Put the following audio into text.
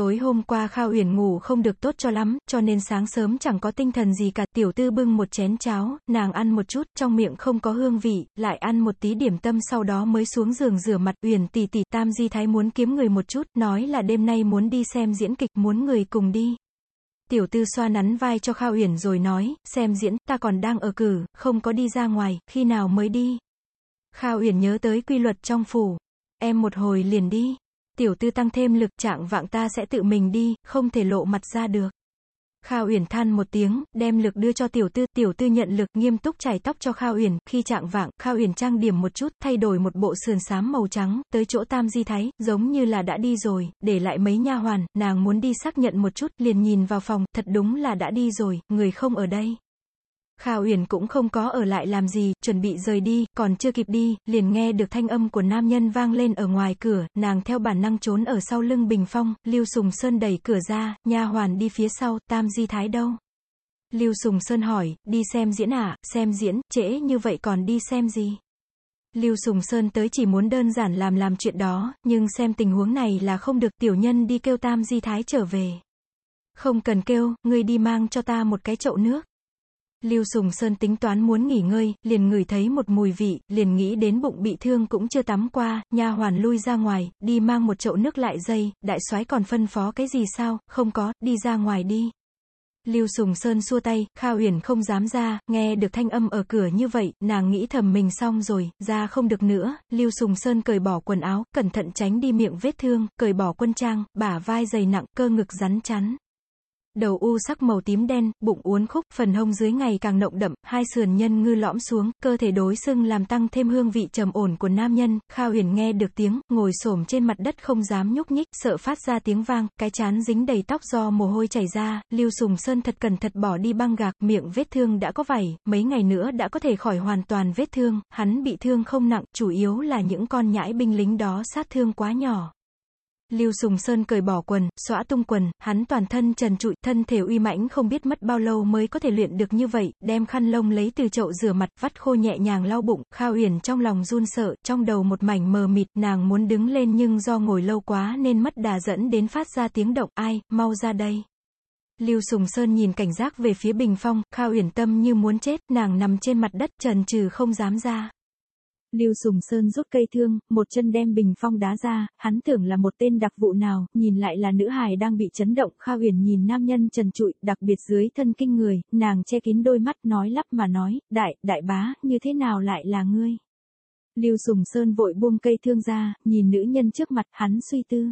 Tối hôm qua Khao Uyển ngủ không được tốt cho lắm, cho nên sáng sớm chẳng có tinh thần gì cả. Tiểu tư bưng một chén cháo, nàng ăn một chút, trong miệng không có hương vị, lại ăn một tí điểm tâm sau đó mới xuống giường rửa mặt. Uyển tỷ tỷ Tam Di Thái muốn kiếm người một chút, nói là đêm nay muốn đi xem diễn kịch, muốn người cùng đi. Tiểu tư xoa nắn vai cho Khao Uyển rồi nói, xem diễn, ta còn đang ở cử, không có đi ra ngoài, khi nào mới đi. Khao Uyển nhớ tới quy luật trong phủ. Em một hồi liền đi. Tiểu tư tăng thêm lực trạng vạng ta sẽ tự mình đi, không thể lộ mặt ra được. Khao Uyển than một tiếng, đem lực đưa cho tiểu tư, tiểu tư nhận lực, nghiêm túc chải tóc cho Khao Uyển, khi trạng vạng, Khao Uyển trang điểm một chút, thay đổi một bộ sườn xám màu trắng, tới chỗ Tam Di Thái, giống như là đã đi rồi, để lại mấy nha hoàn, nàng muốn đi xác nhận một chút, liền nhìn vào phòng, thật đúng là đã đi rồi, người không ở đây. Khao Uyển cũng không có ở lại làm gì, chuẩn bị rời đi, còn chưa kịp đi, liền nghe được thanh âm của nam nhân vang lên ở ngoài cửa, nàng theo bản năng trốn ở sau lưng bình phong, Lưu Sùng Sơn đẩy cửa ra, nha hoàn đi phía sau, Tam Di Thái đâu? Lưu Sùng Sơn hỏi, đi xem diễn à, xem diễn, trễ như vậy còn đi xem gì? Lưu Sùng Sơn tới chỉ muốn đơn giản làm làm chuyện đó, nhưng xem tình huống này là không được tiểu nhân đi kêu Tam Di Thái trở về. Không cần kêu, ngươi đi mang cho ta một cái chậu nước. Lưu Sùng Sơn tính toán muốn nghỉ ngơi, liền ngửi thấy một mùi vị, liền nghĩ đến bụng bị thương cũng chưa tắm qua, nha hoàn lui ra ngoài, đi mang một chậu nước lại dây, đại soái còn phân phó cái gì sao, không có, đi ra ngoài đi. Lưu Sùng Sơn xua tay, Kha Uyển không dám ra, nghe được thanh âm ở cửa như vậy, nàng nghĩ thầm mình xong rồi, ra không được nữa, Lưu Sùng Sơn cởi bỏ quần áo, cẩn thận tránh đi miệng vết thương, cởi bỏ quân trang, bả vai dày nặng, cơ ngực rắn chắn. Đầu u sắc màu tím đen, bụng uốn khúc, phần hông dưới ngày càng nộng đậm, hai sườn nhân ngư lõm xuống, cơ thể đối xưng làm tăng thêm hương vị trầm ổn của nam nhân, Khao Huyền nghe được tiếng, ngồi xổm trên mặt đất không dám nhúc nhích, sợ phát ra tiếng vang, cái chán dính đầy tóc do mồ hôi chảy ra, Lưu Sùng Sơn thật cẩn thận bỏ đi băng gạc, miệng vết thương đã có vảy, mấy ngày nữa đã có thể khỏi hoàn toàn vết thương, hắn bị thương không nặng, chủ yếu là những con nhãi binh lính đó sát thương quá nhỏ. Lưu Sùng Sơn cởi bỏ quần, xóa tung quần, hắn toàn thân trần trụi, thân thể uy mãnh không biết mất bao lâu mới có thể luyện được như vậy, đem khăn lông lấy từ chậu rửa mặt, vắt khô nhẹ nhàng lau bụng, Khao Uyển trong lòng run sợ, trong đầu một mảnh mờ mịt, nàng muốn đứng lên nhưng do ngồi lâu quá nên mất đà dẫn đến phát ra tiếng động, ai, mau ra đây. Lưu Sùng Sơn nhìn cảnh giác về phía bình phong, Khao Uyển tâm như muốn chết, nàng nằm trên mặt đất trần trừ không dám ra. Lưu Sùng Sơn rút cây thương, một chân đem bình phong đá ra, hắn tưởng là một tên đặc vụ nào, nhìn lại là nữ hài đang bị chấn động, Kha Huyền nhìn nam nhân trần trụi, đặc biệt dưới thân kinh người, nàng che kín đôi mắt nói lắp mà nói, đại, đại bá, như thế nào lại là ngươi? Lưu Sùng Sơn vội buông cây thương ra, nhìn nữ nhân trước mặt, hắn suy tư.